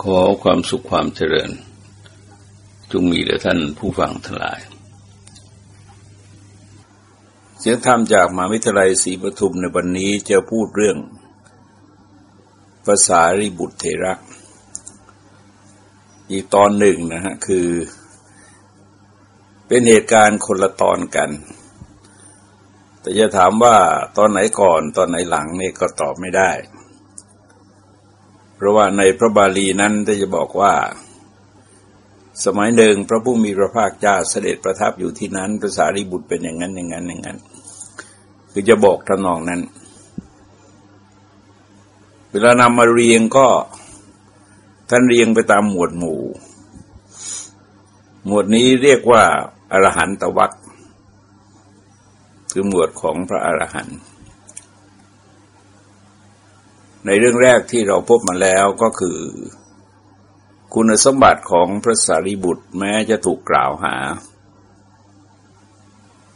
ขอความสุขความเจริญ จงมีแด่ท่านผู้ฟังทั้งหลาย เสียงธรรมจากมหาวิทยาลัยศรีปทุมในวันนี้จะพูดเรื่องภาษาริบุตรเทระ อีกตอนหนึ่งนะฮะ คือ เป็นเหตุการณ์คนละตอนกัน แต่จะถามว่าตอนไหนก่อนตอนไหนหลังเนี่ยก็ตอบไม่ได้ ราะว่าในพระบาลีนั้นจะบอกว่า สมัยหนึ่งพระผู้มีพระภาคเจ้าเสด็จประทับอยู่ที่นั้นภาษาริบุตรเป็นอย่างนั้นอย่างนั้นอย่างนั้น คือจะบอกทำนองนั้น เวลานำมาเรียงก็ท่านเรียงไปตามหมวดหมู่ หมวดนี้เรียกว่าอรหันตวัคคือหมวดของพระอรหันต์ ในเรื่องแรกที่เราพบมาแล้วก็คือ คุณสมบัติของพระสารีบุตรแม้จะถูกกล่าวหา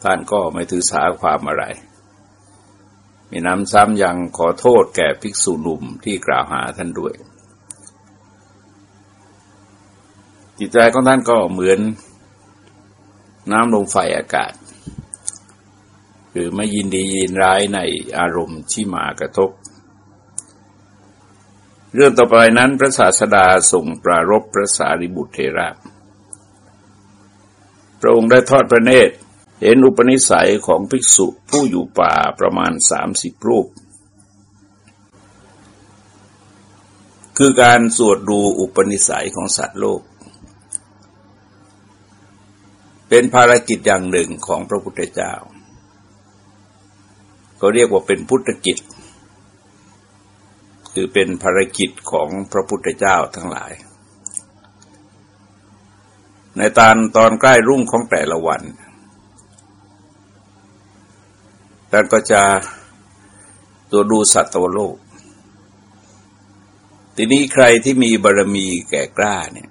ท่านก็ไม่ถือสาความอะไร มีน้ำซ้ำยังขอโทษแก่ภิกษุหนุ่มที่กล่าวหาท่านด้วย จิตใจของท่านก็เหมือนน้ำลมไฟอากาศคือไม่ยินดียินร้ายในอารมณ์ที่มากระทบ เรื่องต่อไปนั้นพระศาสดาส่งปรารบพระสารีบุตรเทระพระองค์ได้ทอดพระเนตร เห็นอุปนิสัยของภิกษุผู้อยู่ป่าประมาณสามสิบรูป คือการสวดดูอุปนิสัยของสัตว์โลก เป็นภารกิจอย่างหนึ่งของพระพุทธเจ้า ก็เรียกว่าเป็นพุทธกิจ คือเป็นภารกิจของพระพุทธเจ้าทั้งหลาย ในตอนตอนใกล้รุ่งของแต่ละวันท่านก็จะตัวดูสัตว์โลก ทีนี้ใครที่มีบารมีแก่กล้าเนี่ย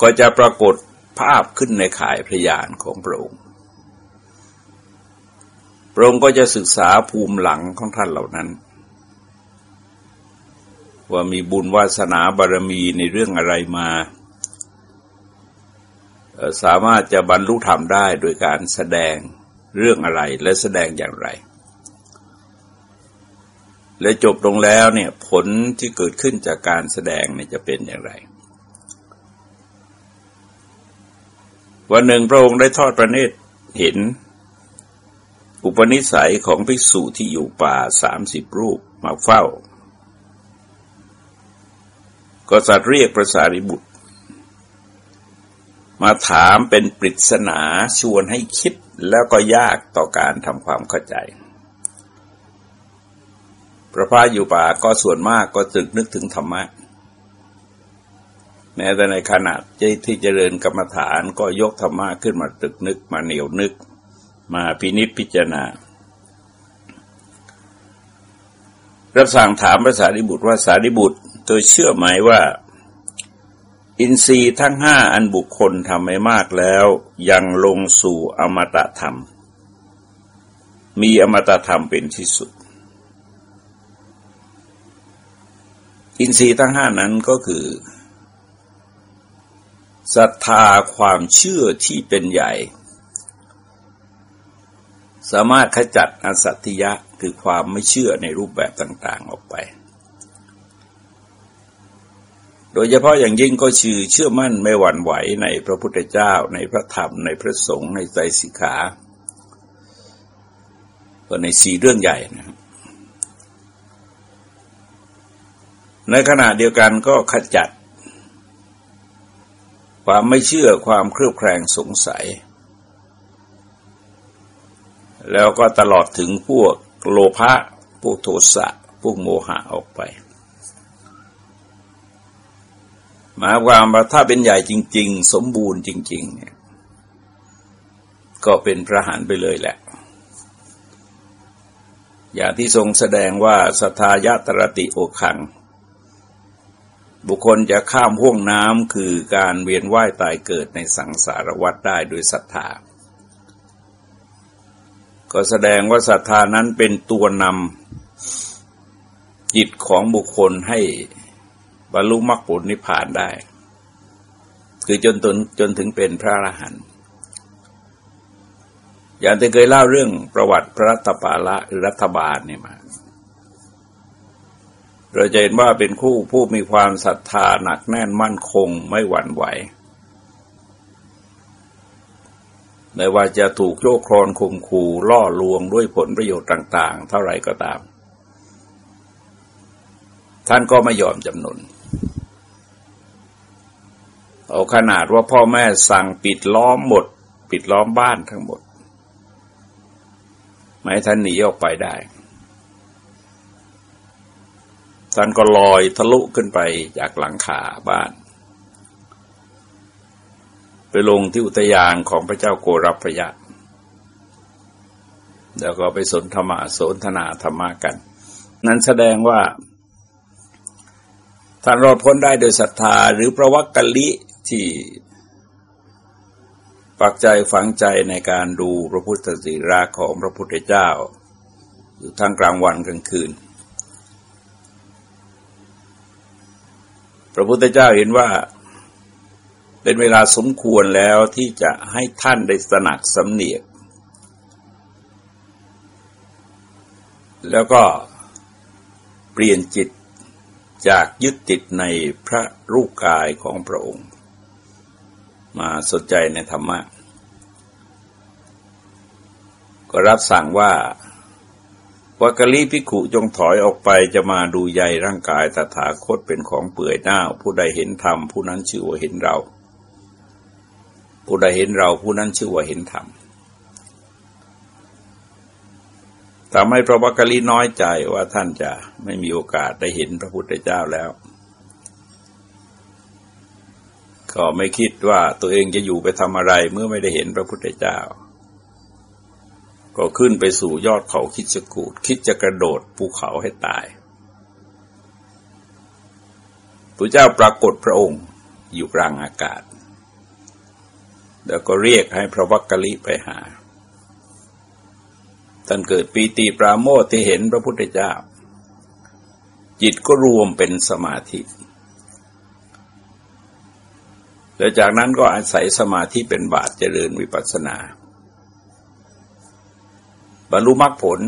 ก็จะปรากฏภาพขึ้นในข่ายพยานของพระองค์ พระองค์ก็จะศึกษาภูมิหลังของท่านเหล่านั้น ว่ามีบุญวาสนาบารมีในเรื่องอะไรมา สามารถจะบรรลุธรรมได้โดยการแสดงเรื่องอะไรและแสดงอย่างไร และจบลงแล้วเนี่ยผลที่เกิดขึ้นจากการแสดงเนี่ยจะเป็นอย่างไรวันหนึ่งพระองค์ได้ทอดพระเนตรเห็น อุปนิสัยของภิกษุที่อยู่ป่าสามสิบรูปมาเฝ้า ก็สัตว์เรียกพระสารีบุตร มาถามเป็นปริศนาชวนให้คิดแล้วก็ยากต่อการทำความเข้าใจ พระพาอยู่ป่าก็ส่วนมากก็ตึกนึกถึงธรรมะแม้แต่ในขณะที่เจริญกรรมฐานก็ยกธรรมะขึ้นมาตึกนึกมาเหนียวนึก มาพินิจพิจารณารับสั่งถามพระสารีบุตรว่าสารีบุตรเธอเชื่อไหมว่า อินทรีย์ทั้งห้าอันบุคคลทำไม่มากแล้วยังลงสู่อมตะธรรม มีอมตะธรรมเป็นที่สุด อินทรีย์ทั้งห้านั้นก็คือศรัทธาความเชื่อที่เป็นใหญ่ สามารถขจัดอสัตยะคือความไม่เชื่อในรูปแบบต่าง ๆ ออกไป โดยเฉพาะอย่างยิ่งก็ชื่อเชื่อมั่นไม่หวั่นไหวในพระพุทธเจ้า ในพระธรรม ในพระสงฆ์ในใจสิกขาก็ในสีเรื่องใหญ่นะในขณะเดียวกันก็ขจัด ความไม่เชื่อความเครือบแคลงสงสัย แล้วก็ตลอดถึงพวกโลภะพวกโทสะพวกโมหะออกไปหมายความว่าถ้าเป็นใหญ่จริง ๆ สมบูรณ์จริง ๆ เนี่ย ก็เป็นพระหานไปเลยแหละ อย่างที่ทรงแสดงว่าสทายะตรติโอคัง บุคคลจะข้ามห่วงน้ำคือการเวียนว่ายตายเกิดในสังสารวัฏได้โดยศรัทธา ก็แสดงว่าศรัทธานั้นเป็นตัวนำจิตของบุคคลให้บรรลุมรรคผลนิพพานได้ คือจนตนจนถึงเป็นพระอรหันต์อย่างที่เคยเล่าเรื่องประวัติพระรัตปาละหรือรัฐบาลเนี่ยมาเราจะเห็นว่าเป็นคู่ผู้มีความศรัทธาหนักแน่นมั่นคงไม่หวั่นไหว ไม่ว่าจะถูกโยกครอนข่มขู่ล่อลวงด้วยผลประโยชน์ต่าง ๆ เท่าไรก็ตาม ท่านก็ไม่ยอมจำนนเอาขนาดว่าพ่อแม่สั่งปิดล้อมหมด ปิดล้อมบ้านทั้งหมด ไม่ท่านหนีออกไปได้ ท่านก็ลอยทะลุขึ้นไปจากหลังคาบ้าน ไปลงที่อุทยานของพระเจ้าโกรพยะ แล้วก็ไปสนธรรมะสนทนาธรรมะกัน นั้นแสดงว่าท่านรอดพ้นได้โดยศรัทธาหรือประวักกะลิที่ปักใจฝังใจในการดูพระพุทธศีราของพระพุทธเจ้า อยู่ทั้งกลางวันกลางคืน พระพุทธเจ้าเห็นว่า เป็นเวลาสมควรแล้วที่จะให้ท่านได้สนักสำเนียก แล้วก็เปลี่ยนจิตจากยึดติดในพระรูปกายของพระองค์ มาสนใจในธรรมะ ก็รับสั่งว่าวักลีพิขุจงถอยออกไปจะมาดูใยร่างกายตถาคตเป็นของเปื่อยหน้าผู้ใดเห็นธรรมผู้นั้นชื่อว่าเห็นเรา ผู้ใดเห็นเราผู้นั้นชื่อว่าเห็นธรรมทำให้พระวักลีน้อยใจว่าท่านจะไม่มีโอกาสได้เห็นพระพุทธเจ้าแล้ว ก็ไม่คิดว่าตัวเองจะอยู่ไปทำอะไรเมื่อไม่ได้เห็นพระพุทธเจ้า ก็ขึ้นไปสู่ยอดเขาคิดจะกูด คิดจะกระโดดภูเขาให้ตายพระเจ้าปรากฏพระองค์อยู่กลางอากาศ แล้วก็เรียกให้พระวักกะลิไปหา ท่านเกิดปีติปราโมทที่เห็นพระพุทธเจ้า จิตก็รวมเป็นสมาธิ แล้วจากนั้นก็อาศัยสมาธิเป็นบาตเจริญวิปัสสนา บรรลุมรรคผล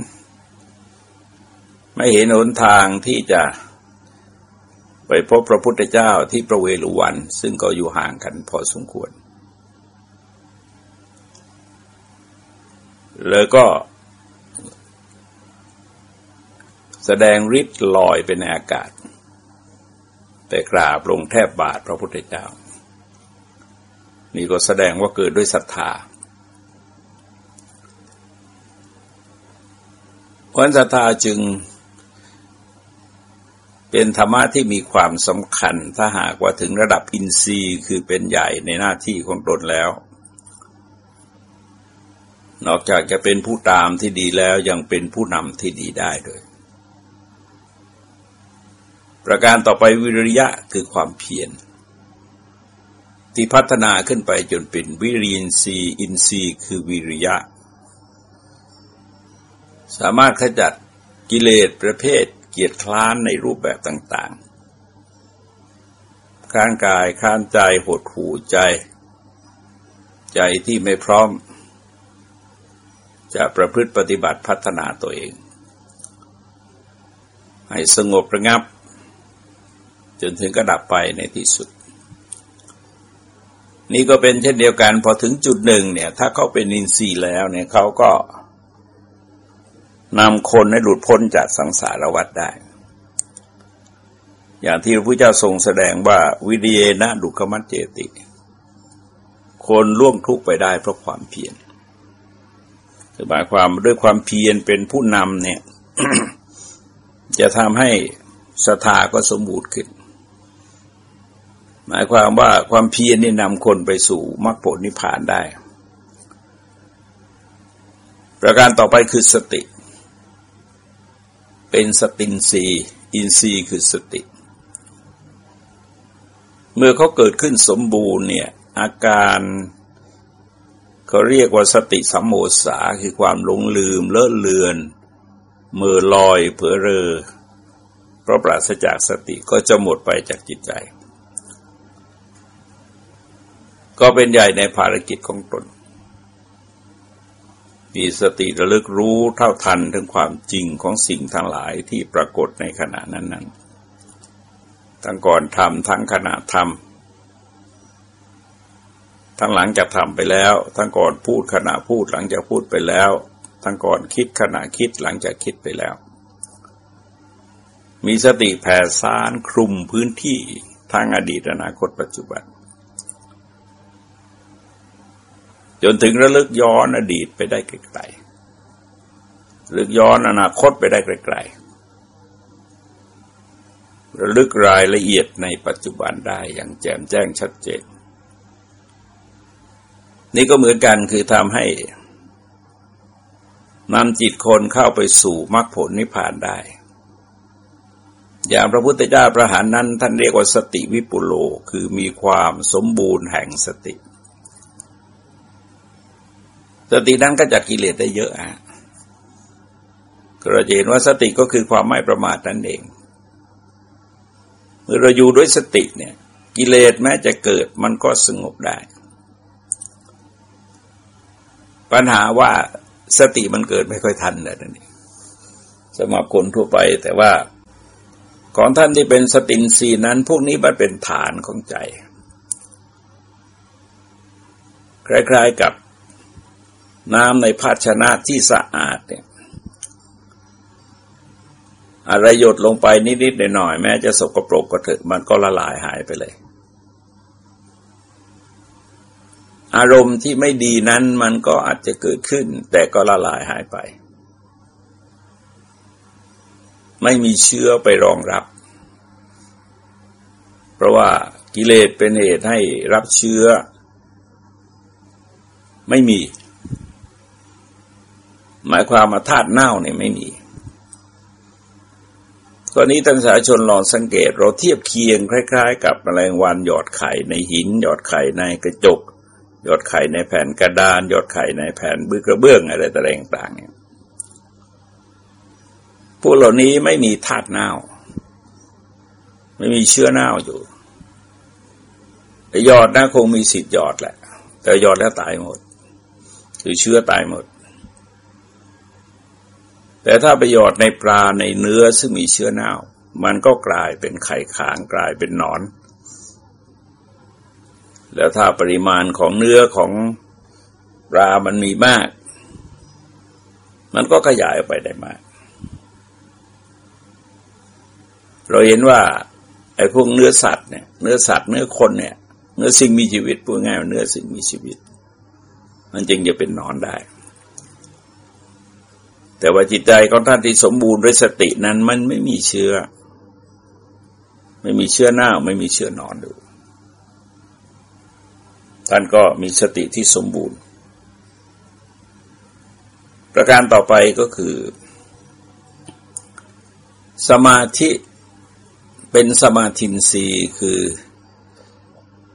ไม่เห็นหนทางที่จะไปพบพระพุทธเจ้าที่ประเวลุวัน ซึ่งก็อยู่ห่างกันพอสมควร เลยก็ แสดงฤทธิ์ลอยไปในอากาศแต่กราบลงแทบบาทพระพุทธเจ้า นี่ก็แสดงว่าเกิดด้วยศรัทธาเพราะศรัทธาจึงเป็นธรรมะที่มีความสำคัญถ้าหากว่าถึงระดับอินทรีย์คือเป็นใหญ่ในหน้าที่ของตนแล้ว นอกจากจะเป็นผู้ตามที่ดีแล้วยังเป็นผู้นำที่ดีได้ด้วย ประการต่อไปวิริยะคือความเพียรที่พัฒนาขึ้นไปจนเป็นวิริยินทรีย์อินทรีย์คือวิริยะ สามารถขจัดกิเลสประเภทเกียรติคล้านในรูปแบบต่างๆค้านกายค้านใจหดหูใจ ใจที่ไม่พร้อม จะประพฤติปฏิบัติพัฒนาตัวเอง ให้สงบระงับ จนถึงกระดับไปในที่สุด นี่ก็เป็นเช่นเดียวกัน พอถึงจุดหนึ่งเนี่ย ถ้าเขาเป็นอินทรีย์แล้วเนี่ยเขาก็นำคนให้หลุดพ้นจากสังสารวัฏได้ อย่างที่พระพุทธเจ้าทรงแสดงว่าวิเดียนะดุขมัจเจติ คนล่วงทุกข์ไปได้เพราะความเพียร คือหมายความด้วยความเพียรเป็นผู้นำเนี่ย จะทำให้ศรัทธาก็สมบูรณ์ขึ้น หมายความว่าความเพียรนี่นำคนไปสู่มรรคผลนิพพานได้ ประการต่อไปคือสติ เป็นสตินรีอินทรีย์คือสติ เมื่อเขาเกิดขึ้นสมบูรณ์เนี่ย อาการ เขาเรียกว่าสติสัมโมสาคือความหลงลืมเลอะเลือนมือลอยเผลอเรอ เพราะปราศจากสติก็จะหมดไปจากจิตใจ ก็เป็นใหญ่ในภารกิจของตน มีสติระลึกรู้เท่าทันถึงความจริงของสิ่งทั้งหลายที่ปรากฏในขณะนั้นๆทั้งก่อนทำทั้งขณะทำ ทั้งหลังจากทำไปแล้ว ทั้งก่อนพูดขณะพูดหลังจากพูดไปแล้ว ทั้งก่อนคิดขณะคิดหลังจากคิดไปแล้ว มีสติแผ่ซานคลุมพื้นที่ทางอดีตอนาคตปัจจุบัน จนถึงระลึกย้อนอดีตไปได้ไกลๆระลึกย้อนอนาคตไปได้ไกลๆระลึกรายละเอียดในปัจจุบันได้อย่างแจ่มแจ้งชัดเจน นี่ก็เหมือนกันคือทำให้นำจิตคนเข้าไปสู่มรรคผลนิพพานได้ อย่างพระพุทธเจ้าประหารนั้น ท่านเรียกว่าสติวิปุโลคือมีความสมบูรณ์แห่งสติ สตินั้นก็จัดกิเลสได้เยอะอะเราเห็นว่าสติก็คือความไม่ประมาทนั่นเอง เมื่อเราอยู่ด้วยสติเนี่ย กิเลสแม้จะเกิดมันก็สงบได้ ปัญหาว่าสติมันเกิดไม่ค่อยทันเลยนั่นเองสำหรับคนทั่วไปแต่ว่าของท่านที่เป็นสตินสีนั้น พวกนี้มันเป็นฐานของใจ คล้ายๆกับน้ำในภาชนะที่สะอาดเนี่ยอะไรหยดลงไปนิดๆหน่อยๆแม้จะสกปรกก็เถอะมันก็ละลายหายไปเลย อารมณ์ที่ไม่ดีนั้นมันก็อาจจะเกิดขึ้น แต่ก็ละลายหายไป ไม่มีเชื้อไปรองรับ เพราะว่ากิเลสเป็นเหตุให้รับเชื้อ ไม่มี หมายความมาธาตุเน่าเนี่ยไม่มีตอนนี้ท่านสาชนลองสังเกตเราเทียบเคียงคล้าย ๆ กับแมลงวันหยอดไข่ในหินหยอดไข่ในกระจก ยอดไข่ในแผ่นกระดานหยอดไข่ในแผ่นบื้อกระเบื้องอะไรต่างๆเนี่ยพวกเหล่านี้ไม่มีธาตุเน่า ไม่มีเชื้อเน่าอยู่แต่ยอดนะคงมีสิทธิ์ยอดแหละ แต่ยอดแล้วตายหมดคือเชื้อตายหมด แต่ถ้าไปยอดในปลาในเนื้อซึ่งมีเชื้อเน่า มันก็กลายเป็นไข่ขางกลายเป็นหนอน แล้วถ้าปริมาณของเนื้อของปลามันมีมาก มันก็ขยายไปได้มาก เราเห็นว่า ไอ้พวกเนื้อสัตว์เนี่ยเนื้อสัตว์เนื้อคนเนี่ย เนื้อสิ่งมีชีวิตพูดง่ายว่าเนื้อสิ่งมีชีวิต มันจึงจะเป็นนอนได้ แต่ว่าจิตใจของท่านที่สมบูรณ์ด้วยสตินั้นมันไม่มีเชื้อ ไม่มีเชื้อหน้าไม่มีเชื้อนอนดู ท่านก็มีสติที่สมบูรณ์ ประการต่อไปก็คือ สมาธิเป็นสมาธินรีคือ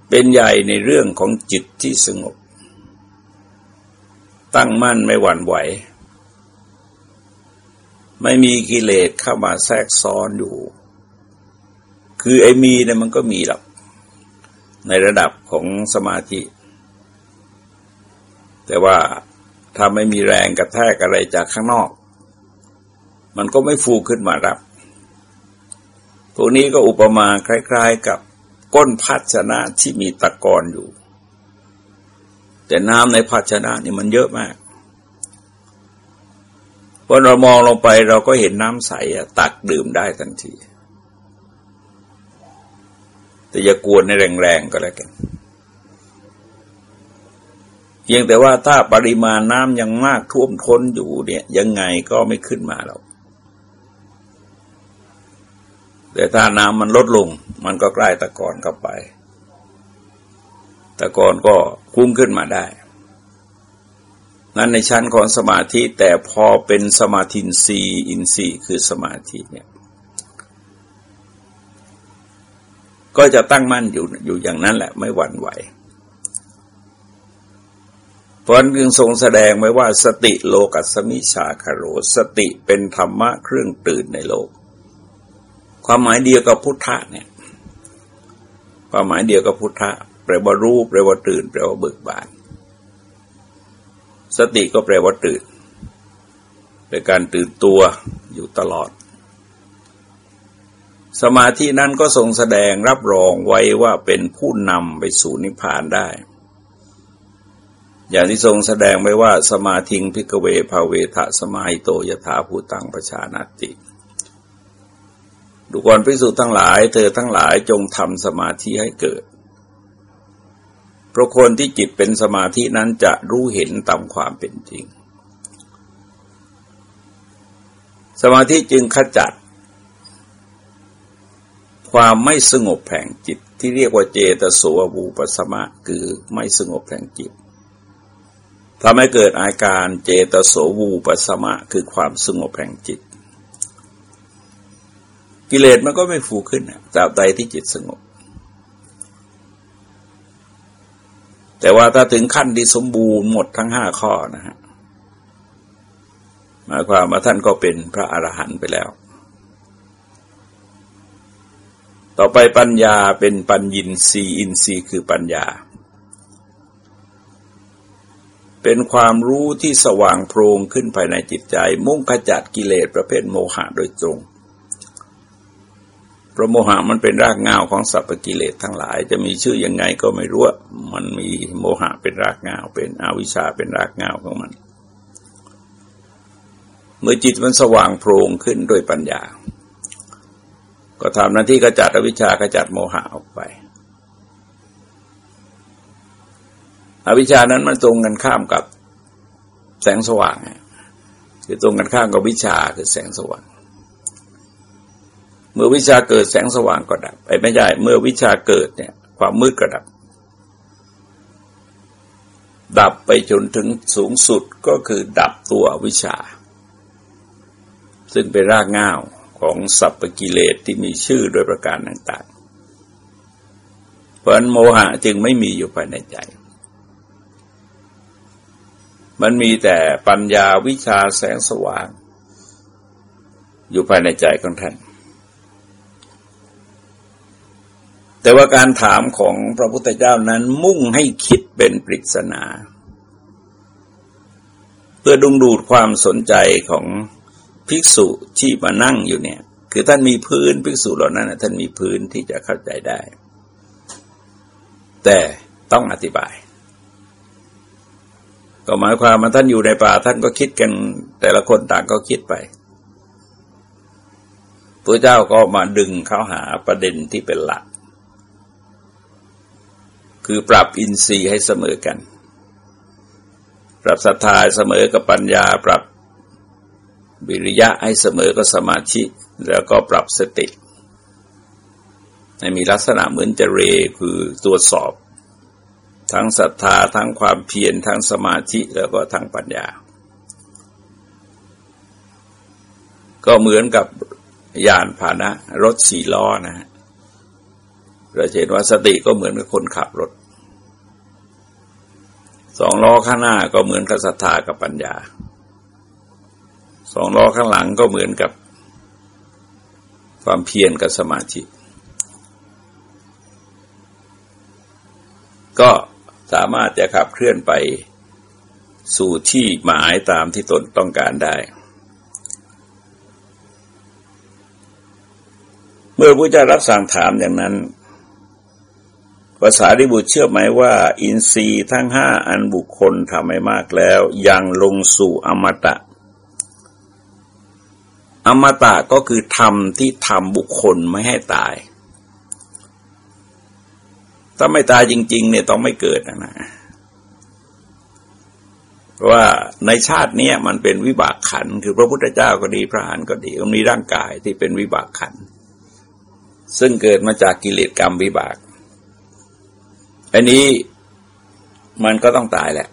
เป็นใหญ่ในเรื่องของจิตที่สงบ ตั้งมั่นไม่หวั่นไหว ไม่มีกิเลสเข้ามาแทรกซ้อนอยู่ คือไอ้มีเนี่ยมันก็มีหรอก ในระดับของสมาธิ แต่ว่าถ้าไม่มีแรงกระแทกอะไรจากข้างนอก มันก็ไม่ฟูขึ้นมารับ พวกนี้ก็อุปมาคล้าย ๆ กับก้นภาชนะที่มีตะกอนอยู่ แต่น้ำในภาชนะนี่มันเยอะมากพอเรามองลงไปเราก็เห็นน้ำใสตักดื่มได้ทันที แต่อย่ากวนในแรงๆก็แล้วกันเพียงแต่ว่าถ้าปริมาณน้ำยังมากท่วมท้นอยู่เนี่ย ยังไงก็ไม่ขึ้นมาหรอกแต่ถ้าน้ำมันลดลง มันก็ใกล้ตะกอนเข้าไป ตะกอนก็คุ้งขึ้นมาได้ นั้นในชั้นของสมาธิแต่พอเป็นสมาธินรีอินทรีย์คือสมาธิเนี่ย ก็จะตั้งมั่นอยู่อยู่อย่างนั้นแหละไม่หวั่นไหว เพราะนั้นจึงทรงแสดงไว้ว่าสติโลกัสมิชาคาโร สติเป็นธรรมะเครื่องตื่นในโลกคความหมายเดียวกับพุทธะเนี่ย ความหมายเดียวกับพุทธะแปลว่ารู้แปลว่าตื่น แปลว่าเบิกบาน สติก็แปลว่าตื่นเป็นการตื่นตัวอยู่ตลอด สมาธินั้นก็ทรงแสดงรับรองไว้ว่าเป็นผู้นำไปสู่นิพพานได้ อย่างที่ทรงแสดงไว้ว่า สมาธิงพิกเวภาเวทะสมาหิโตยถาภูตังประชานาติ ดูก่อนพิสูจน์ทั้งหลาย เธอทั้งหลายจงทำสมาธิให้เกิดเพราะคนที่จิตเป็นสมาธินั้นจะรู้เห็นตามความเป็นจริง สมาธิจึงขจัด ความไม่สงบแห่งจิตที่เรียกว่าเจตโสวูปสมะคือไม่สงบแห่งจิตทำให้เกิดอาการเจตโสวูปสมะคือความสงบแห่งจิต กิเลสมันก็ไม่ฟูขึ้นตราบใดที่จิตสงบ แต่ว่าถ้าถึงขั้นที่สมบูรณ์หมดทั้งห้าข้อนะฮะหมายความว่าท่านก็เป็นพระอรหันต์ไปแล้ว ต่อไปปัญญาเป็นปัญญินรีอินทรีย์คือปัญญา เป็นความรู้ที่สว่างโพรงขึ้นภายในจิตใจ มุ่งขจัดกิเลสประเภทโมหะโดยตรงพราะโมหะมันเป็นรากเงาของสัพพกิเลสทั้งหลาย จะมีชื่อยังไงก็ไม่รู้มันมีโมหะเป็นรากเงาเป็นอวิชชาเป็นรากเงาของมัน เมื่อจิตมันสว่างโพรงขึ้นด้วยปัญญา ก็ทำหน้าที่กระจัดอวิชชากระจัดโมหะออกไป อวิชชานั้นมันตรงกันข้ามกับแสงสว่างคือตรงกันข้ามกับวิชาคือแสงสว่าง เมื่อวิชาเกิดแสงสว่างก็ดับไปไม่ได้เมื่อวิชาเกิดเนี่ยความมืดก็ดับ ดับไปจนถึงสูงสุดก็คือดับตัววิชา ซึ่งเป็นรากง่าว ของสัพพกิเลสที่มีชื่อโดยประการต่างๆ เพราะนั้นโมหะจึงไม่มีอยู่ภายในใจ มันมีแต่ปัญญาวิชาแสงสว่าง อยู่ภายในใจของท่านแต่ว่าการถามของพระพุทธเจ้านั้นมุ่งให้คิดเป็นปริศนา เพื่อดึงดูดความสนใจของ ภิกษุที่มานั่งอยู่เนี่ย คือท่านมีพื้นภิกษุเหล่านั้นท่านมีพื้นที่จะเข้าใจได้ แต่ต้องอธิบาย ก็หมายความว่าท่านอยู่ในป่า ท่านก็คิดกันแต่ละคนต่างก็คิดไปพระเจ้าก็มาดึงเขาหาประเด็นที่เป็นหลัก คือปรับอินทรีย์ให้เสมอกัน ปรับศรัทธาเสมอกับปัญญา ปรับ วิริยะให้เสมอกับสมาธิ แล้วก็ปรับสติให้มีลักษณะเหมือนจะเรคือตรวจสอบ ทั้งศรัทธาทั้งความเพียรทั้งสมาธิแล้วก็ทั้งปัญญา ก็เหมือนกับยานพาหนะรถสี่ล้อนะฮะเราเห็นว่าสติก็เหมือนกับคนขับรถ สองล้อข้างหน้าก็เหมือนกับศรัทธากับปัญญา สองล้อข้างหลังก็เหมือนกับ ความเพียรกับสมาธิก็สามารถจะขับเคลื่อนไปสู่ที่หมายตามที่ตนต้องการได้ เมื่อพระเจ้ารับสั่งถามอย่างนั้นภาษาดิบุตรเชื่อไหมว่า อินทรีย์ทั้งห้าอันบุคคลทำให้มากแล้ว ยังลงสู่อมตะ อมตะก็คือธรรมที่ทำบุคคลไม่ให้ตาย ถ้าไม่ตายจริง ๆ เนี่ยต้องไม่เกิดนะนะเพราะว่าในชาตินี้มันเป็นวิบากขัน คือพระพุทธเจ้าก็ดีพระอานก็ดีมันมีร่างกายที่เป็นวิบากขัน ซึ่งเกิดมาจากกิเลสกรรมวิบาก อันนี้มันก็ต้องตายแหละ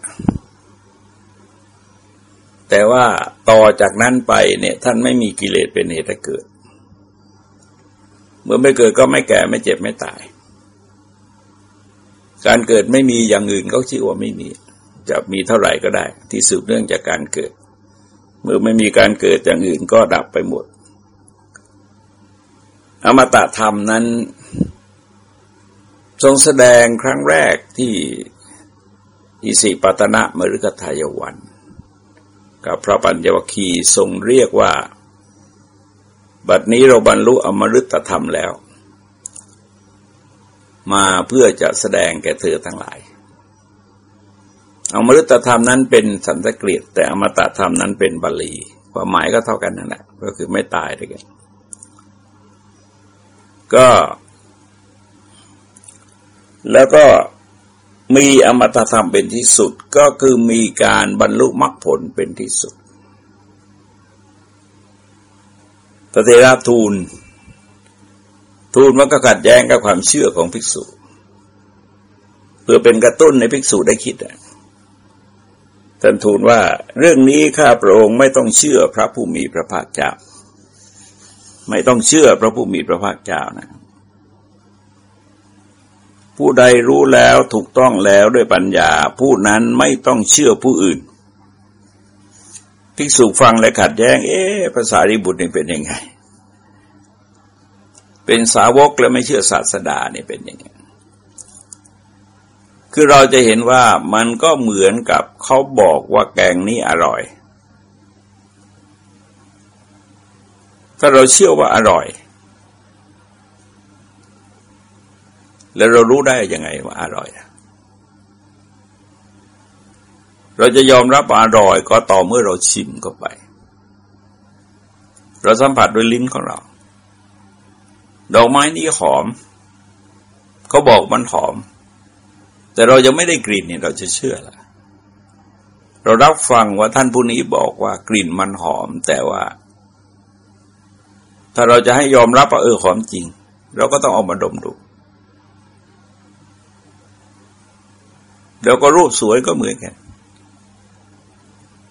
แต่ว่าต่อจากนั้นไปเนี่ยท่านไม่มีกิเลสเป็นเหตุให้เกิด เมื่อไม่เกิดก็ไม่แก่ไม่เจ็บไม่ตาย การเกิดไม่มีอย่างอื่นก็ชื่อว่าไม่มี จะมีเท่าไหร่ก็ได้ ที่สืบเนื่องจากการเกิด เมื่อไม่มีการเกิดอย่างอื่นก็ดับไปหมด อมตะธรรมนั้น ทรงแสดงครั้งแรกที่อิสิปตนะมฤคทายวัน กับพระปัญญวคีทรงเรียกว่า บัดนี้เราบรรลุอมฤตธรรมแล้ว มาเพื่อจะแสดงแก่เธอทั้งหลาย อมฤตธรรมนั้นเป็นสันสกฤตแต่อมตะธรรมนั้นเป็นบาลีความหมายก็เท่ากันนั่นแหละก็คือไม่ตายด้วยกันก็ แล้วก็ มีอมตะธรรมเป็นที่สุดก็คือมีการบรรลุมรรคผลเป็นที่สุดพระเทระทูล ทูลมันก็ขัดแย้งกับความเชื่อของภิกษุ เพื่อเป็นกระตุ้นในภิกษุได้คิดอะท่านทูลว่าเรื่องนี้ข้าพระองค์ไม่ต้องเชื่อพระผู้มีพระภาคเจ้า ไม่ต้องเชื่อพระผู้มีพระภาคเจ้านะ ผู้ใดรู้แล้วถูกต้องแล้วด้วยปัญญา ผู้นั้นไม่ต้องเชื่อผู้อื่นภิกษุฟังและขัดแย้ง เอ๊ะภาษาริบุตรนี่เป็นยังไง เป็นสาวกแล้วไม่เชื่อศาสดานี่เป็นยังไง คือเราจะเห็นว่ามันก็เหมือนกับเขาบอกว่าแกงนี้อร่อย ถ้าเราเชื่อว่าอร่อย แล้วเรารู้ได้ยังไงว่าอร่อย เราจะยอมรับอร่อยก็ต่อเมื่อเราชิมเข้าไป เราสัมผัสด้วยลิ้นของเรา ดอกไม้นี้หอม เขาบอกมันหอม แต่เรายังไม่ได้กลิ่นเนี่ยเราจะเชื่อละเรารับฟังว่าท่านผู้นี้บอกว่ากลิ่นมันหอม แต่ว่า ถ้าเราจะให้ยอมรับว่าเออหอมจริง เราก็ต้องเอามาดมดู เดี๋ยวก็รูปสวยก็เหมือนกัน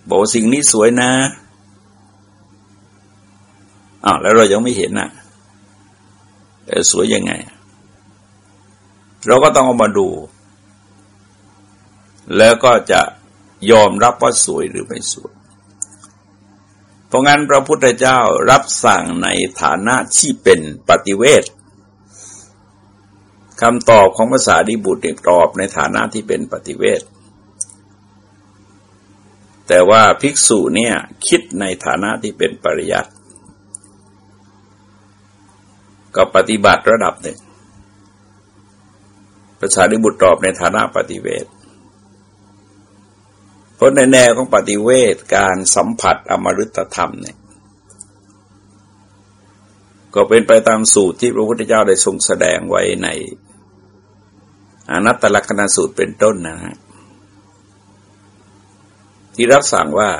บอกสิ่งนี้สวยนะอ้าวแล้วเรายังไม่เห็นนะแต่สวยยังไง เราก็ต้องเอามาดู แล้วก็จะยอมรับว่าสวยหรือไม่สวย เพราะงั้นพระพุทธเจ้ารับสั่งในฐานะที่เป็นปฏิเวท คำตอบของภาษาดิบุตรตอบในฐานะที่เป็นปฏิเวทแต่ว่าภิกษุเนี่ยคิดในฐานะที่เป็นปริยัติก็ปฏิบัติระดับหนึ่งภาษาดิบุตรตอบในฐานะปฏิเวทเพราะในแนวของปฏิเวทการสัมผัสอมฤตธรรมเนี่ยก็เป็นไปตามสูตรที่พระพุทธเจ้าได้ทรงแสดงไว้ใน อนัตตลกนสูตรเป็นต้นนะฮะที่รับสั่งว่า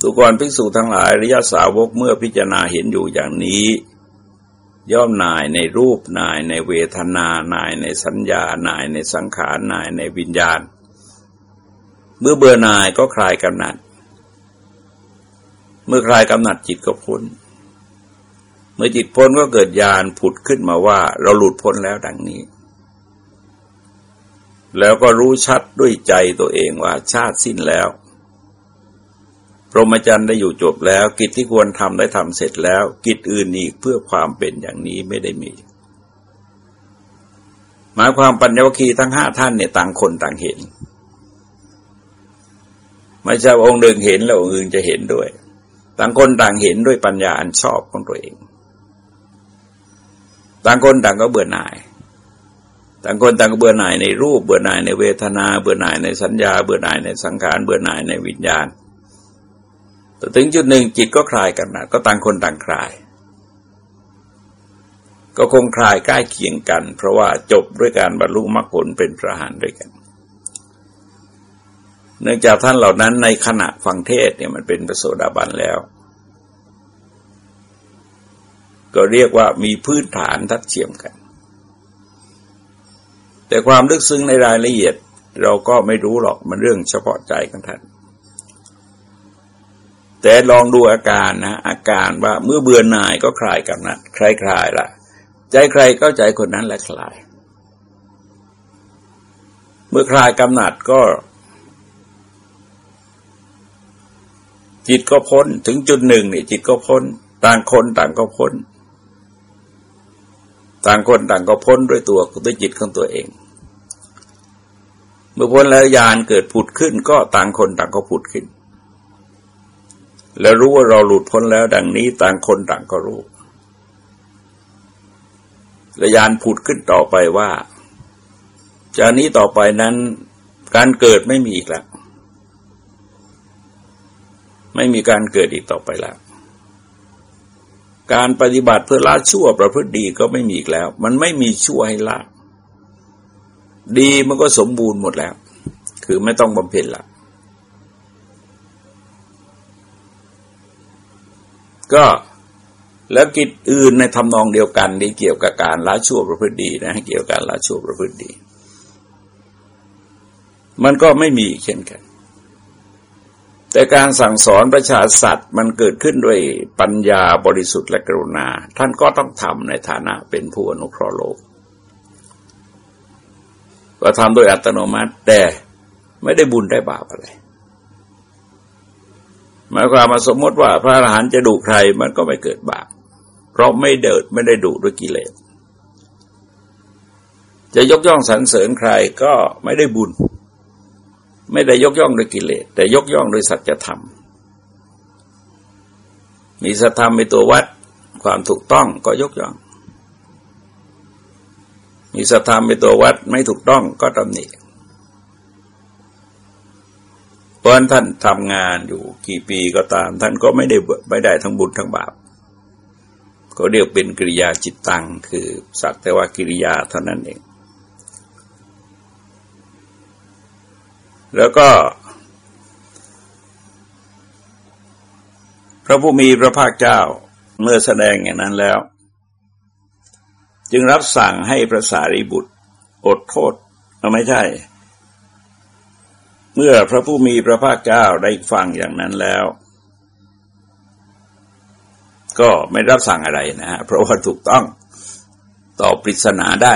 ตุกรภิกษุทั้งหลายริยะสาวกเมื่อพิจารณาเห็นอยู่อย่างนี้ ย่อมนายในรูปนายในเวทนานายในสัญญานายในสังขารนายในวิญญาณ เมื่อเบื่อนายก็คลายกำหนัด เมื่อคลายกำหนัดจิตก็พ้น เมื่อจิตพ้นก็เกิดญาณผุดขึ้นมาว่า เราหลุดพ้นแล้วดังนี้ แล้วก็รู้ชัดด้วยใจตัวเองว่าชาติสิ้นแล้วพรหมจรรย์ได้อยู่จบแล้ว กิจที่ควรทำได้ทำเสร็จแล้ว กิจอื่นอีกเพื่อความเป็นอย่างนี้ไม่ได้มี หมายความปัญญวคีทั้งห้าท่านเนี่ยต่างคนต่างเห็นไม่ใช่องค์หนึ่งเห็นแล้วองค์อื่นจะเห็นด้วย ต่างคนต่างเห็นด้วยปัญญาอันชอบของตัวเอง ต่างคนต่างก็เบื่อหน่าย ต่างคนต่างก็เบื่อหน่ายในรูปเบื่อหน่ายในเวทนา เบื่อหน่ายในสัญญา เบื่อหน่ายในสังขาร เบื่อหน่ายในวิญญาณแต่ถึงจุดหนึ่งจิตก็คลายกันนะก็ต่างคนต่างคลาย ก็คงคลายใกล้เคียงกัน เพราะว่าจบด้วยการบรรลุมรรคผลเป็นพระหานด้วยกัน เนื่องจากท่านเหล่านั้นในขณะฟังเทศเนี่ยมันเป็นประโสดาบันแล้ว ก็เรียกว่ามีพื้นฐานทัดเทียมกัน แต่ความลึกซึ้งในรายละเอียดเราก็ไม่รู้หรอกมันเรื่องเฉพาะใจของท่านแต่ลองดูอาการนะอาการว่าเมื่อเบื่อหน่ายก็คลายกับนัดใครคลายละใจใครก็ใจคนนั้นแหละคลาย เมื่อคลายกำหนัดก็ จิตก็พ้นถึงจุดหนึ่งนี่จิตก็พ้น ต่างคนต่างก็พ้น ต่างคนต่างก็พ้นด้วยตัวด้วยจิตของตัวเอง เมื่อพ้นแล้วญาณเกิดผุดขึ้น ก็ต่างคนต่างก็ผุดขึ้น แล้วรู้ว่าเราหลุดพ้นแล้วดังนี้ต่างคนต่างก็รู้และญาณผุดขึ้นต่อไปว่า จากนี้ต่อไปนั้น การเกิดไม่มีอีกแล้ว ไม่มีการเกิดอีกต่อไปแล้ว การปฏิบัติเพื่อละชั่วประพฤติดีก็ไม่มีอีกแล้ว มันไม่มีชั่วให้ละ ดีมันก็สมบูรณ์หมดแล้ว คือไม่ต้องบำเพ็ญละก็แล้วกิจอื่นในทำนองเดียวกันที่เกี่ยวกับการละชั่วประพฤติดีนะเกี่ยวกับการละชั่วประพฤติดี มันก็ไม่มีเช่นกัน แต่การสั่งสอนประชาสัตว์มันเกิดขึ้นด้วยปัญญาบริสุทธิ์และกรุณา ท่านก็ต้องทำในฐานะเป็นผู้อนุเคราะห์โลก ก็ทำโดยอัตโนมัติ แต่ไม่ได้บุญได้บาปอะไรหมายความมาสมมติว่าพระอรหันต์จะดุใครมันก็ไม่เกิดบาปเพราะไม่เดิดไม่ได้ดุด้วยกิเลสจะยกย่องสรรเสริญใครก็ไม่ได้บุญ ไม่ได้ยกย่องโดยกิเลสแต่ยกย่องโดยสัจธรรม มีสัจธรรมเป็นตัววัดความถูกต้องก็ยกย่อง มีสัจธรรมเป็นตัววัดไม่ถูกต้องก็ตำหนิเพราะท่านทำงานอยู่กี่ปีก็ตาม ท่านก็ไม่ได้ไม่ได้ทั้งบุญทั้งบาปก็เรียกเป็นกิริยาจิตตังคือสักแต่ว่ากิริยาเท่านั้นเอง แล้วก็ พระผู้มีพระภาคเจ้าเมื่อแสดงอย่างนั้นแล้ว จึงรับสั่งให้พระสารีบุตร อดโทษไม่ใช่ เมื่อพระผู้มีพระภาคเจ้าได้ฟังอย่างนั้นแล้ว ก็ไม่รับสั่งอะไรนะฮะเพราะว่าถูกต้องตอบปริศนาได้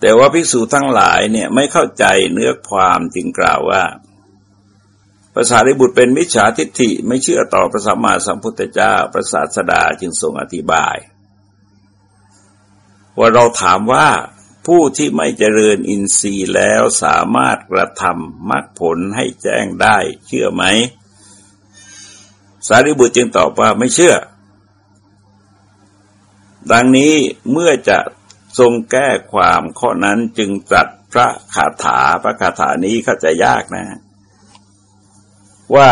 แต่ว่าภิกษุทั้งหลายเนี่ยไม่เข้าใจเนื้อความจึงกล่าวว่าภาษาริบุตรเป็นมิจฉาทิฏฐิไม่เชื่อต่อพระสัมมาสัมพุทธเจ้าพระศาสดาจึงทรงอธิบาย ว่าเราถามว่าผู้ที่ไม่เจริญอินทรีย์แล้วสามารถกระทำมรรคผลให้แจ้งได้เชื่อไหม สารีบุตรจึงตอบว่าไม่เชื่อ ดังนี้เมื่อจะ ทรงแก้ความข้อนั้นจึงตรัสพระคาถาพระคาถานี้เข้าใจยากนะ ว่า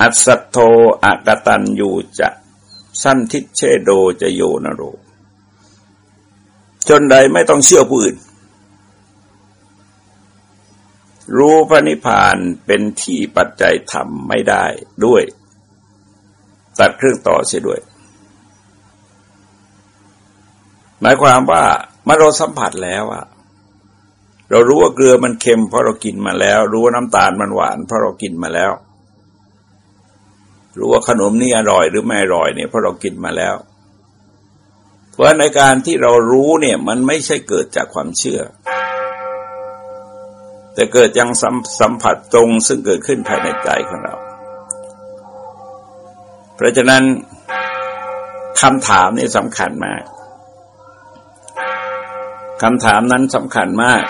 อัศโทอากตันอยู่จะสั้นทิเชโดจะโยนโร จนใดไม่ต้องเชื่อผู้อื่น รู้พระนิพพานเป็นที่ปัจจัยธรรมไม่ได้ด้วย ตัดเครื่องต่อเสียด้วย หมายความว่าเมื่อเราสัมผัสแล้วอะเรารู้ว่าเกลือมันเค็มเพราะเรากินมาแล้ว รู้ว่าน้ำตาลมันหวาน เพราะเรากินมาแล้ว รู้ว่าขนมนี่อร่อยหรือไม่อร่อยเนี่ยเพราะเรากินมาแล้ว เพราะในการที่เรารู้เนี่ยมันไม่ใช่เกิดจากความเชื่อ แต่เกิดยังสัมสมผัสตรงซึ่งเกิดขึ้นภายในใจของเรา เพราะฉะนั้นคำถามนี่สำคัญมาก คำถามนั้นสำคัญมาก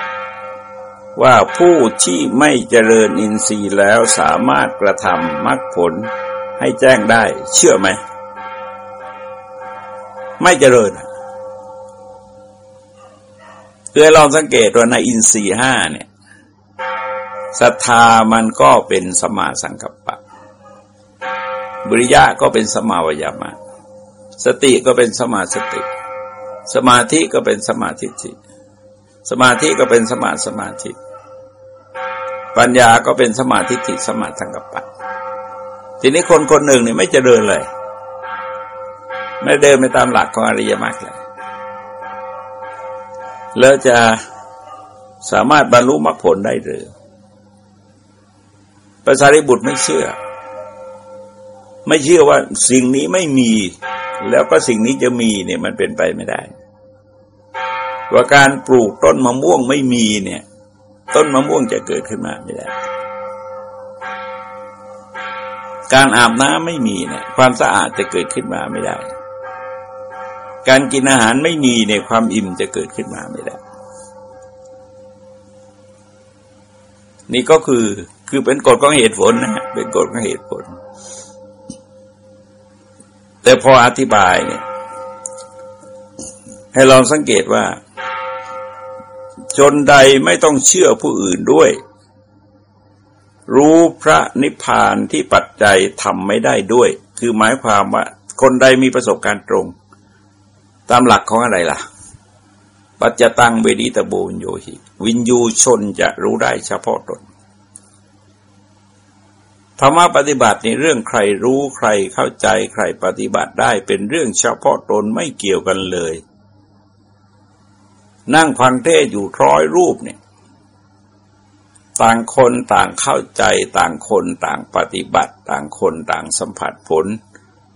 ว่าผู้ที่ไม่เจริญอินทรีย์แล้วสามารถกระทำมรรคผลให้แจ้งได้ เชื่อไหม ไม่เจริญเคือลองสังเกตว่าในอินทรีย์ห้าเนี่ยศรัทธามันก็เป็นสมาสังกัปปะบริยะก็เป็นสมาวยามะ สติก็เป็นสมาสติ สมาธิก็เป็นสมาธิิสมาธิก็เป็นสมาสมาธิปัญญาก็เป็นสมาธิิสมาสังกัปปะทีนี้คนคนหนึ่งเนี่ยไม่จะเดินเลย ไม่เดินไปตามหลักของอริยมรรคเลยแล้วจะสามารถบรรลุมรรคผลได้หรือพระสารีบุตรไม่เชื่อ ไม่เชื่อว่าสิ่งนี้ไม่มี แล้วก็สิ่งนี้จะมีเนี่ยมันเป็นไปไม่ได้ว่าการปลูกต้นมะม่วงไม่มีเนี่ย ต้นมะม่วงจะเกิดขึ้นมาไม่ได้ การอาบน้ำไม่มีเนี่ย ความสะอาดจะเกิดขึ้นมาไม่ได้ การกินอาหารไม่มีในความอิ่มจะเกิดขึ้นมาไม่ได้ นี่ก็คือคือเป็นกฎของเหตุผลนะเป็นกฎของเหตุผล แต่พออธิบายเนี่ย ให้ลองสังเกตว่าจนใดไม่ต้องเชื่อผู้อื่นด้วย รู้พระนิพพานที่ปัจจัยทำไม่ได้ด้วย คือหมายความว่า คนใดมีประสบการณ์ตรง ตามหลักของอะไรล่ะ ปัจจตังเวดิตะบูญโยหิ วินยูชนจะรู้ได้เฉพาะตน ธรรมะปฏิบัติในเรื่องใครรู้ใครเข้าใจใครปฏิบัติได้เป็นเรื่องเฉพาะตนไม่เกี่ยวกันเลย นั่งพังเทศอยู่ร้อยรูปเนี่ยต่างคนต่างเข้าใจต่างคนต่างปฏิบัติ ต่างคนต่างสัมผัสผล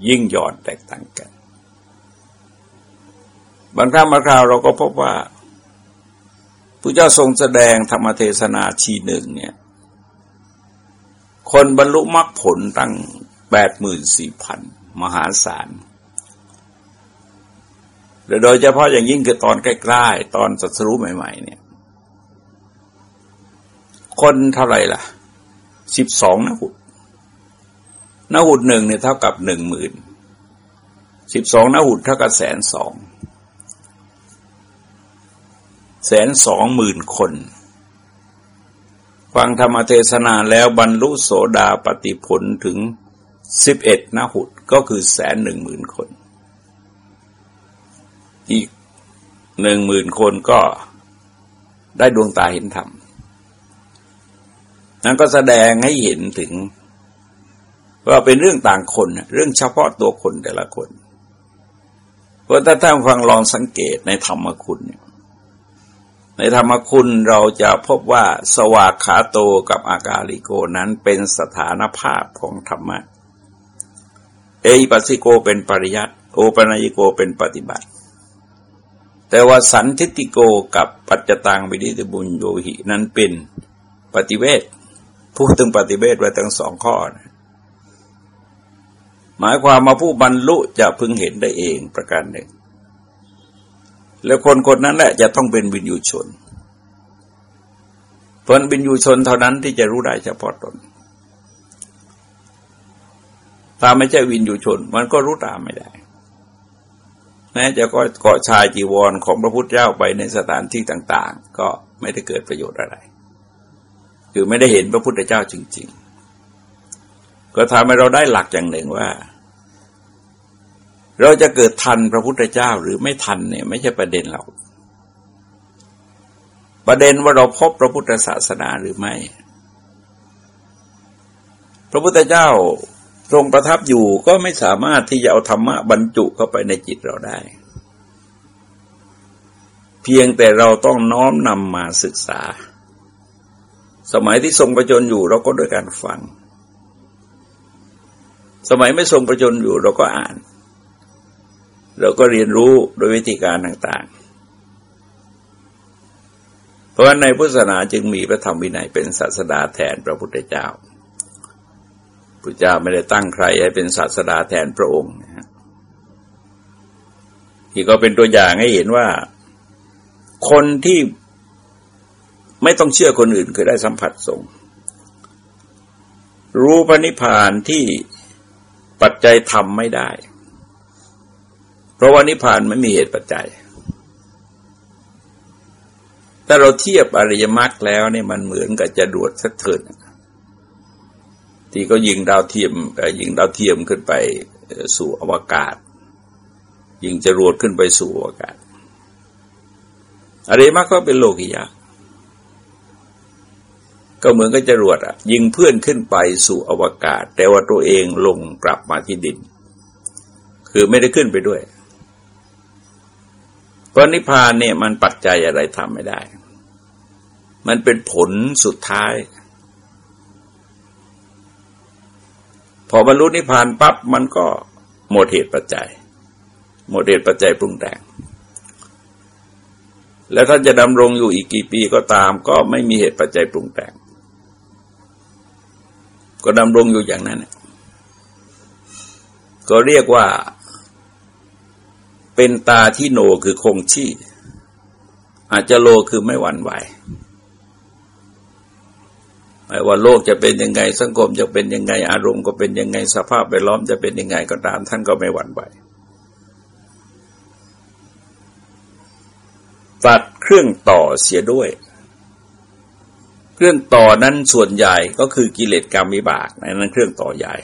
ยิ่งหย่อนแตกต่างกัน บางครั้งบางคราวเราก็พบว่าพระเจ้าทรงแสดงธรรมเทศนาชีหนึ่งเนี่ย คนบรรลุมรรคผลตั้งแปดหมื่นสี่พันมหาศาลโดยเฉพาะอย่างยิ่งคือตอนใกล้ๆ ตอนสัตรูใหม่ ๆ เนี่ย คนเท่าไหร่ล่ะสิบสองนะหุดนะหุดหนึ่งเนี่ยเท่ากับหนึ่งหมื่นสิบสองนะหุดเท่ากับแสนสองแสนสองหมื่นคน ฟังธรรมเทศนาแล้วบรรลุโสดาปฏิผลถึงสิบเอ็ดนหุดก็คือแสนหนึ่งหมื่นคน อีกหนึ่งหมื่นคนก็ได้ดวงตาเห็นธรรม นั้นก็แสดงให้เห็นถึง ว่าเป็นเรื่องต่างคน เรื่องเฉพาะตัวคนแต่ละคน เพราะถ้าท่านฟังลองสังเกตในธรรมคุณ ในธรรมคุณเราจะพบว่าสวากขาโตกับอากาลิโกนั้นเป็นสถานภาพของธรรมะ เอปัสิโกเป็นปริยัติโอปนัยโกเป็นปฏิบัติ แต่ว่าสันทิติโกกับปัจจตังวิริตบุญโยหินั้นเป็นปฏิเวทพูดถึงปฏิเวทไว้ทั้งสองข้อนะหมายความมาผู้บรรลุจะพึงเห็นได้เองประการหนึ่ง แล้วคนคนนั้นแหละจะต้องเป็นวิญญูชน เพราะวิญญูชนเท่านั้นที่จะรู้ได้เฉพาะตนตามไม่ใช่วินยูชน มันก็รู้ตามไม่ได้แม้จะก็เกาะชายจีวรของพระพุทธเจ้าไปในสถานที่ต่าง ๆ ก็ไม่ได้เกิดประโยชน์อะไร คือไม่ได้เห็นพระพุทธเจ้าจริง ๆ ก็ทำให้เราได้หลักอย่างหนึ่งว่า เราจะเกิดทันพระพุทธเจ้าหรือไม่ทันเนี่ย ไม่ใช่ประเด็นเราประเด็นว่าเราพบพระพุทธศาสนาหรือไม่ พระพุทธเจ้าทรงประทับอยู่ก็ไม่สามารถที่จะเอาธรรมะบรรจุเข้าไปในจิตเราได้ เพียงแต่เราต้องน้อมนำมาศึกษา สมัยที่ทรงประจนอยู่เราก็ด้วยการฟัง สมัยไม่ทรงประจนอยู่เราก็อ่าน เราก็เรียนรู้โดยวิธีการต่างๆ เพราะฉะนั้นในพุทธศาสนาจึงมีพระธรรมวินัยเป็นศาสดาแทนพระพุทธเจ้าพระเจ้าไม่ได้ตั้งใครให้เป็นศาสดาแทนพระองค์นะฮะที่ก็เป็นตัวอย่างให้เห็นว่า คนที่ไม่ต้องเชื่อคนอื่นคือได้สัมผัสสงรู้พระนิพพานที่ปัจจัยทำไม่ได้ เพราะว่านิพพานไม่มีเหตุปัจจัย ถ้าเราเทียบอริยมรรคแล้วเนี่ยมันเหมือนกับจะดวดสักเถิดที่ก็ยิงดาวเทียมยิงดาวเทียมขึ้นไปสู่อวกาศ ยิงจรวดขึ้นไปสู่อวกาศอริยมรรคก็เป็นโลกิยะก็เหมือนกับจรวดอะ ยิงเพื่อนขึ้นไปสู่อวกาศ แต่ว่าตัวเองลงกลับมาที่ดิน คือไม่ได้ขึ้นไปด้วย เพราะนิพพานเนี่ยมันปัจจัยอะไรทำไม่ได้ มันเป็นผลสุดท้าย พอบรรลุนิพพานปั๊บมันก็หมดเหตุปัจจัย หมดเหตุปัจจัยปรุงแต่ง แล้วท่านจะดำรงอยู่อีกกี่ปีก็ตาม ก็ไม่มีเหตุปัจจัยปรุงแต่ง ก็ดำรงอยู่อย่างนั้น ก็เรียกว่า เป็นตาที่โนคือคงที่อาจจะโลคือไม่หวั่นไหวไม่ว่าโลกจะเป็นยังไง สังคมจะเป็นยังไง อารมณ์ก็เป็นยังไงสภาพแวดล้อมจะเป็นยังไงก็ตามท่านก็ไม่หวั่นไหวตัดเครื่องต่อเสียด้วย เครื่องต่อนั้นส่วนใหญ่ก็คือกิเลสกรรมวิบากนั้นเครื่องต่อใหญ่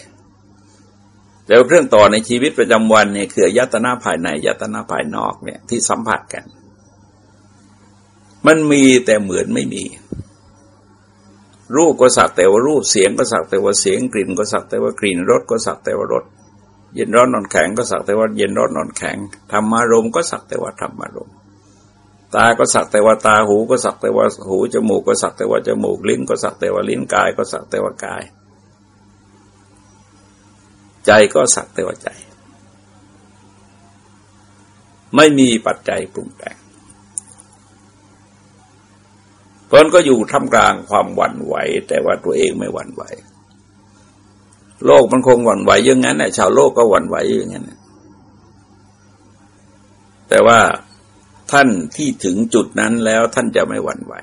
แต่เครื่องต่อในชีวิตประจำวันเนี่ยคือยัตนาภายในยัตนาภายนอกเนี่ยที่สัมผัสกัน มันมีแต่เหมือนไม่มี รูปก็สักแต่ว่ารูปเสียงก็สักแต่ว่าเสียงกลิ่นก็สักแต่ว่ากลิ่นรสก็สักแต่ว่ารสเย็นร้อนนอนแข็งก็สักแต่ว่าเย็นร้อนนอนแข็งธรรมารมก็สักแต่ว่าธรรมารมตาก็สักแต่ว่าตาหูก็สักแต่ว่าหูจมูกก็สักแต่ว่าจมูกลิ้นก็สักแต่ว่าลิ้นกายก็สักแต่ว่ากาย ก็สักแต่ว่าใจ ไม่มีปัจจัยปรุงแต่งเพราะนั้นก็อยู่ท่ามกลางความหวั่นไหว แต่ว่าตัวเองไม่หวั่นไหว โลกมันคงหวั่นไหวอย่างนั้นแหละชาวโลกก็หวั่นไหวอย่างนั้นแต่ว่าท่านที่ถึงจุดนั้นแล้วท่านจะไม่หวั่นไหว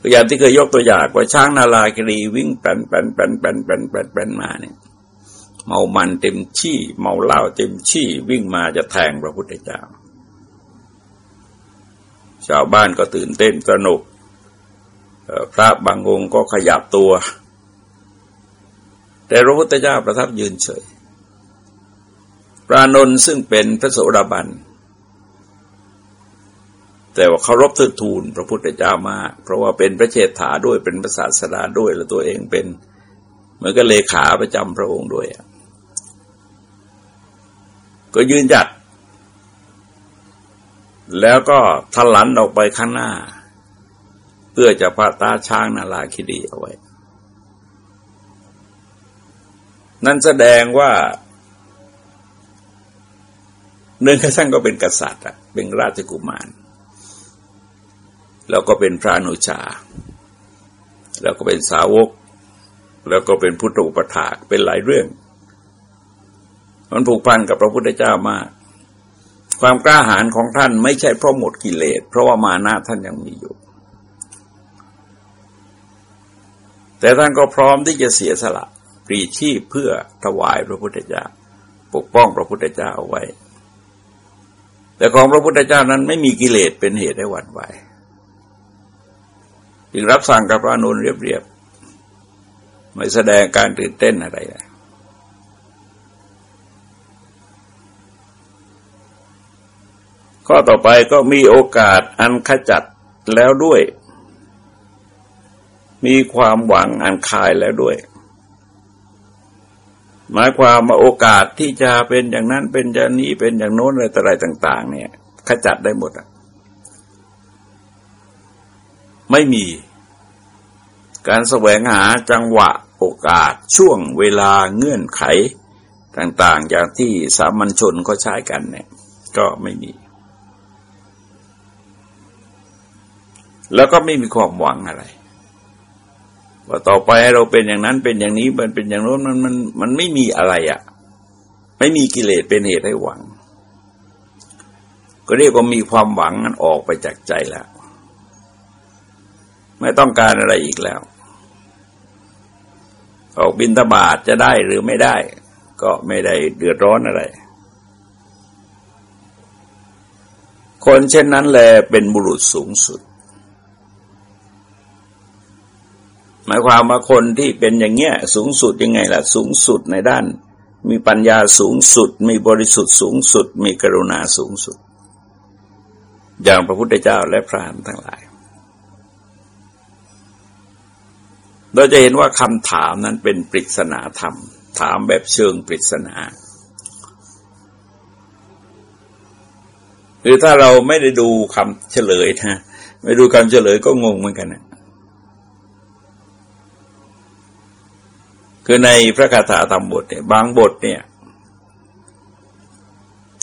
ตัวอย่างที่เคยยกตัวอย่างว่าช้างนาลาคีรีวิ่งแปนแปนแปนแปนแปนแปนแปนมาเนี่ยเมามันเต็มที่ เมาเหล้าเต็มที่วิ่งมาจะแทงพระพุทธเจ้า ชาวบ้านก็ตื่นเต้นสนุกพระบางองค์ก็ขยับตัว แต่พระพุทธเจ้าประทับยืนเฉยพระนนท์ซึ่งเป็นพระโสดาบัน แต่ว่าเคารพทูลพระพุทธเจ้ามาก เพราะว่าเป็นพระเชษฐาด้วยเป็นพระศาสดาด้วยแล้วตัวเองเป็นเหมือนกับเลขาประจำพระองค์ด้วยก็ยืนจัด แล้วก็ทลันออกไปข้างหน้า เพื่อจะพาตาช้างนาลาคิดีเอาไว้ นั่นแสดงว่าเนื่องจากท่านก็เป็นกษัตริย์เป็นราชกุมาร แล้วก็เป็นพระนุชา แล้วก็เป็นสาวก แล้วก็เป็นพุทธอุปถากเป็นหลายเรื่อง มันผูกพันกับพระพุทธเจ้ามาก ความกล้าหาญของท่านไม่ใช่เพราะหมดกิเลส เพราะว่ามานะท่านยังมีอยู่ แต่ท่านก็พร้อมที่จะเสียสละปรีชีพเพื่อถวายพระพุทธเจ้า ปกป้องพระพุทธเจ้าเอาไว้ แต่ของพระพุทธเจ้านั้นไม่มีกิเลสเป็นเหตุให้หวั่นไหว จึงรับสั่งกับพระนุนเรียบๆไม่แสดงการตื่นเต้นอะไรเลยข้อต่อไปก็มีโอกาสอันขจัดแล้วด้วย มีความหวังอันคายแล้วด้วย หมายความมาโอกาสที่จะเป็นอย่างนั้นเป็นอย่างนี้เป็นอย่างโน้นอะไรต่ออะไรต่าง ๆ เนี่ย ขจัดได้หมดอะ ไม่มี การแสวงหาจังหวะโอกาสช่วงเวลาเงื่อนไขต่างๆ อย่างที่สามัญชนเขาใช้กันเนี่ย ก็ไม่มี แล้วก็ไม่มีความหวังอะไร ว่าต่อไปเราเป็นอย่างนั้นเป็นอย่างนี้มันเป็นอย่างโน้นมันมันมันไม่มีอะไรอะ่ะ ไม่มีกิเลสเป็นเหตุให้หวัง ก็เรียกว่ามีความหวังนั้นออกไปจากใจแล้ว ไม่ต้องการอะไรอีกแล้ว ออกบินตบาทจะได้หรือไม่ได้ ก็ไม่ได้เดือดร้อนอะไร คนเช่นนั้นแลเป็นบุรุษสูงสุด หมายความว่าคนที่เป็นอย่างเงี้ยสูงสุดยังไงล่ะ สูงสุดในด้าน มีปัญญาสูงสุด มีบริสุทธิ์สูงสุด มีกรุณาสูงสุด อย่างพระพุทธเจ้าและพระหันทั้งหลาย เราจะเห็นว่าคำถามนั้นเป็นปริศนาธรรม ถามแบบเชิงปริศนาคือถ้าเราไม่ได้ดูคำเฉลยนะไม่ดูคำเฉลยก็งงเหมือนกันนะคือในพระคาถาธรรมบทเนี่ยบางบทเนี่ย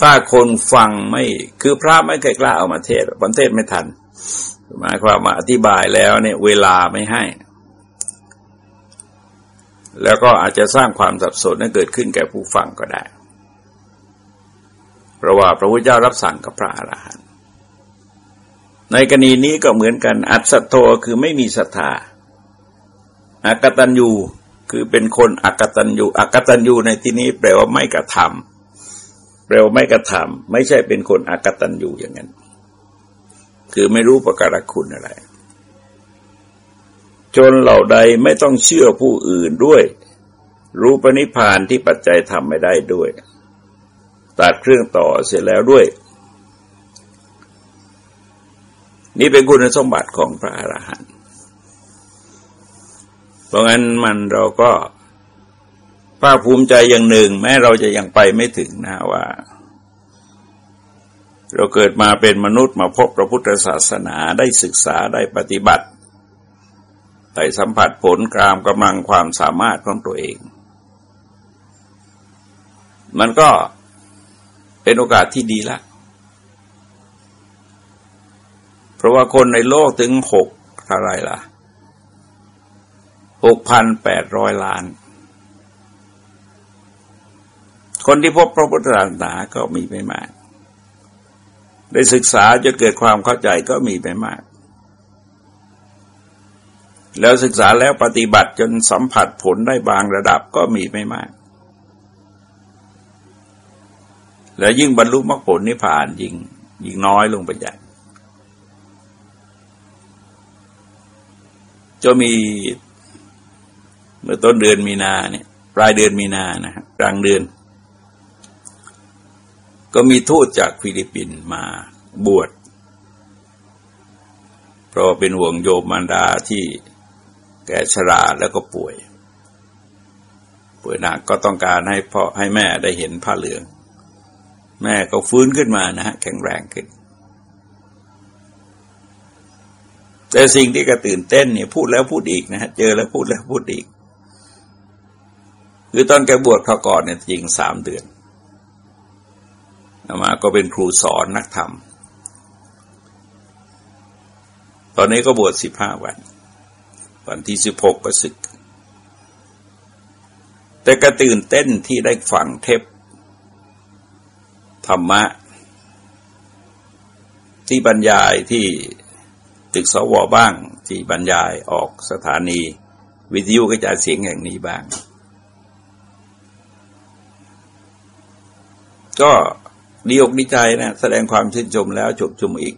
ถ้าคนฟังไม่คือพระไม่เคยกล้าเอามาเทศบันเทศไม่ทันหมายความมาอธิบายแล้วเนี่ย เวลาไม่ให้ แล้วก็อาจจะสร้างความสับสนให้เกิดขึ้นแก่ผู้ฟังก็ได้ เพราะว่าพระพุทธเจ้ารับสั่งกับพระอรหันต์ในกรณีนี้ก็เหมือนกัน อัศโทคือไม่มีศรัทธาอากตัญญูคือเป็นคนอักตัญญูอักตัญญูในที่นี้แปลว่าไม่กระทำแปลว่าไม่กระทำไม่ใช่เป็นคนอักตัญญูอย่างนั้น คือไม่รู้ประการคุณอะไร จนเหล่าใดไม่ต้องเชื่อผู้อื่นด้วย รู้ปณิพานที่ปัจจัยทำไม่ได้ด้วย ตัดเครื่องต่อเสร็จแล้วด้วย นี่เป็นคุณสมบัติของพระอรหันต์เพราะงั้นมันเราก็ภาคภูมิใจอย่างหนึ่ง แม้เราจะยังไปไม่ถึงนะว่า เราเกิดมาเป็นมนุษย์มาพบพระพุทธศาสนาได้ศึกษาได้ปฏิบัติ ได้สัมผัสผลกรามกำลังความสามารถของตัวเอง มันก็เป็นโอกาสที่ดีละเพราะว่าคนในโลกถึงหกเท่าไรล่ะหกพันแปดร้อยล้าน คนที่พบพระพุทธศาสนาก็มีไม่มาก ได้ศึกษาจะเกิดความเข้าใจก็มีไม่มาก แล้วศึกษาแล้วปฏิบัติจนสัมผัสผลได้บางระดับก็มีไม่มาก แล้วยิ่งบรรลุมรรคผลนิพพานยิ่งยิ่งน้อยลงไปใหญ่จะมีเมื่อต้นเดือนมีนาเนี่ยปลายเดือนมีนานะครับกลางเดือน ก็มีทูตจากฟิลิปปินส์มาบวชเพราะเป็นห่วงโยมมารดาที่ แก่ชราแล้วก็ป่วย ป่วยหนักก็ต้องการให้พ่อให้แม่ได้เห็นผ้าเหลือง แม่ก็ฟื้นขึ้นมานะฮะแข็งแรงขึ้น แต่สิ่งที่กระตื่นเต้นเนี่ยพูดแล้วพูดอีกนะฮะเจอแล้วพูดแล้วพูดอีก คือตอนแกบวชเขาก่อนเนี่ยจริงสามเดือนมาก็เป็นครูสอนนักธรรม ตอนนี้ก็บวชสิบห้าวัน วันที่สิบหกก็ศึก แต่กระตื่นเต้นที่ได้ฟังเทปธรรมะ ที่บรรยายที่ตึกสวบ้าง ที่บรรยายออกสถานี วิทยุกระจายเสียงแห่งนี้บ้าง ก็ดีอกดีใจนะแสดงความชื่นชมแล้วชมชมอีก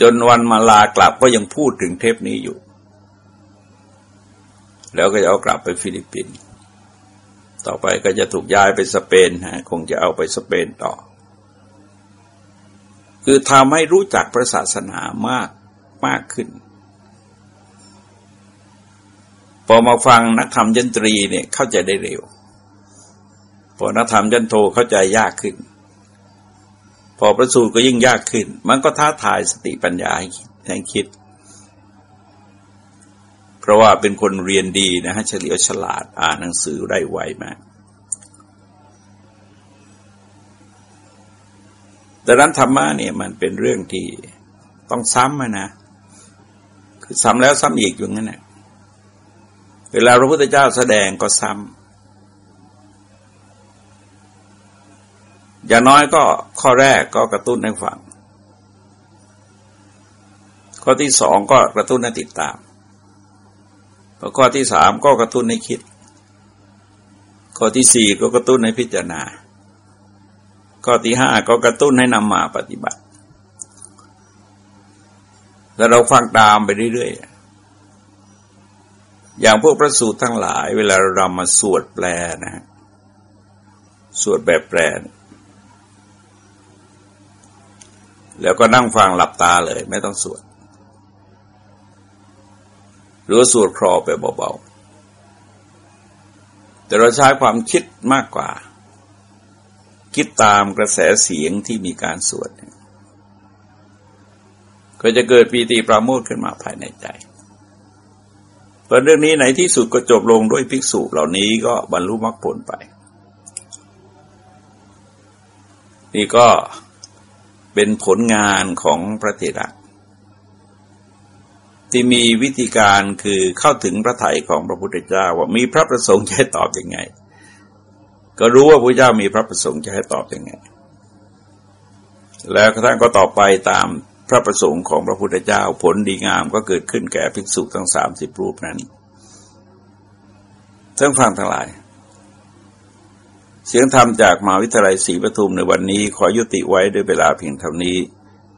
จนวันมาลากลับก็ยังพูดถึงเทปนี้อยู่ แล้วก็จะเอากลับไปฟิลิปปินส์ต่อไปก็จะถูกย้ายไปสเปนฮะคงจะเอาไปสเปนต่อ คือทำให้รู้จักพระศาสนามากมากขึ้น พอมาฟังนักธรรมยันตรีเนี่ยเข้าใจได้เร็ว พอนักธรรมยันโทเข้าใจยากขึ้น พอประสูตรก็ยิ่งยากขึ้น มันก็ท้าทายสติปัญญาให้คิด เพราะว่าเป็นคนเรียนดีนะฮะเฉลียวฉลาดอ่านหนังสือได้ไวมากแต่นั้นธรรมะเนี่ยมันเป็นเรื่องที่ต้องซ้ำนะ คือซ้ำแล้วซ้ำอีกอยู่งั้นแหละเวลาพระพุทธเจ้าแสดงก็ซ้ำอย่างน้อยก็ข้อแรกก็กระตุ้นให้ฟัง ข้อที่สองก็กระตุ้นให้ติดตาม ข้อที่สามก็กระตุ้นให้คิด ข้อที่สี่ก็กระตุ้นให้พิจารณา ข้อที่ห้าก็กระตุ้นให้นำมาปฏิบัติ แล้วเราฟังตามไปเรื่อยๆ อย่างพวกพระสูตรทั้งหลาย เวลาเรามาสวดแปลนะ สวดแบบแปล แล้วก็นั่งฟังหลับตาเลย ไม่ต้องสวด หรือสวดครอไปเบาๆ แต่เราใช้ความคิดมากกว่า คิดตามกระแสเสียงที่มีการสวด ก็จะเกิดปีติปราโมทขึ้นมาภายในใจเพระเรื่องนี้ในที่สุดก็จบลงด้วยภิกษุเหล่านี้ก็บรรลุมรรคผลไป นี่ก็เป็นผลงานของพระเถระ ที่มีวิธีการคือเข้าถึงพระไถ่ของพระพุทธเจ้าว่ามีพระประสงค์จะให้ตอบอยังไง ก็รู้ว่าพระเจ้ามีพระประสงค์จะให้ตอบอยังไง แล้วท่านก็ตอบไปตามพระประสงค์ของพระพุทธเจ้าผลดีงามก็เกิดขึ้นแก่ภิกษุทั้งสามสิบรูปนั้นทั้งฟังทั้งหลาย เสียงธรรมจากมหาวิทยาลัยศรีปทุมในวันนี้ขอยุติไว้ด้วยเวลาเพียงเท่านี้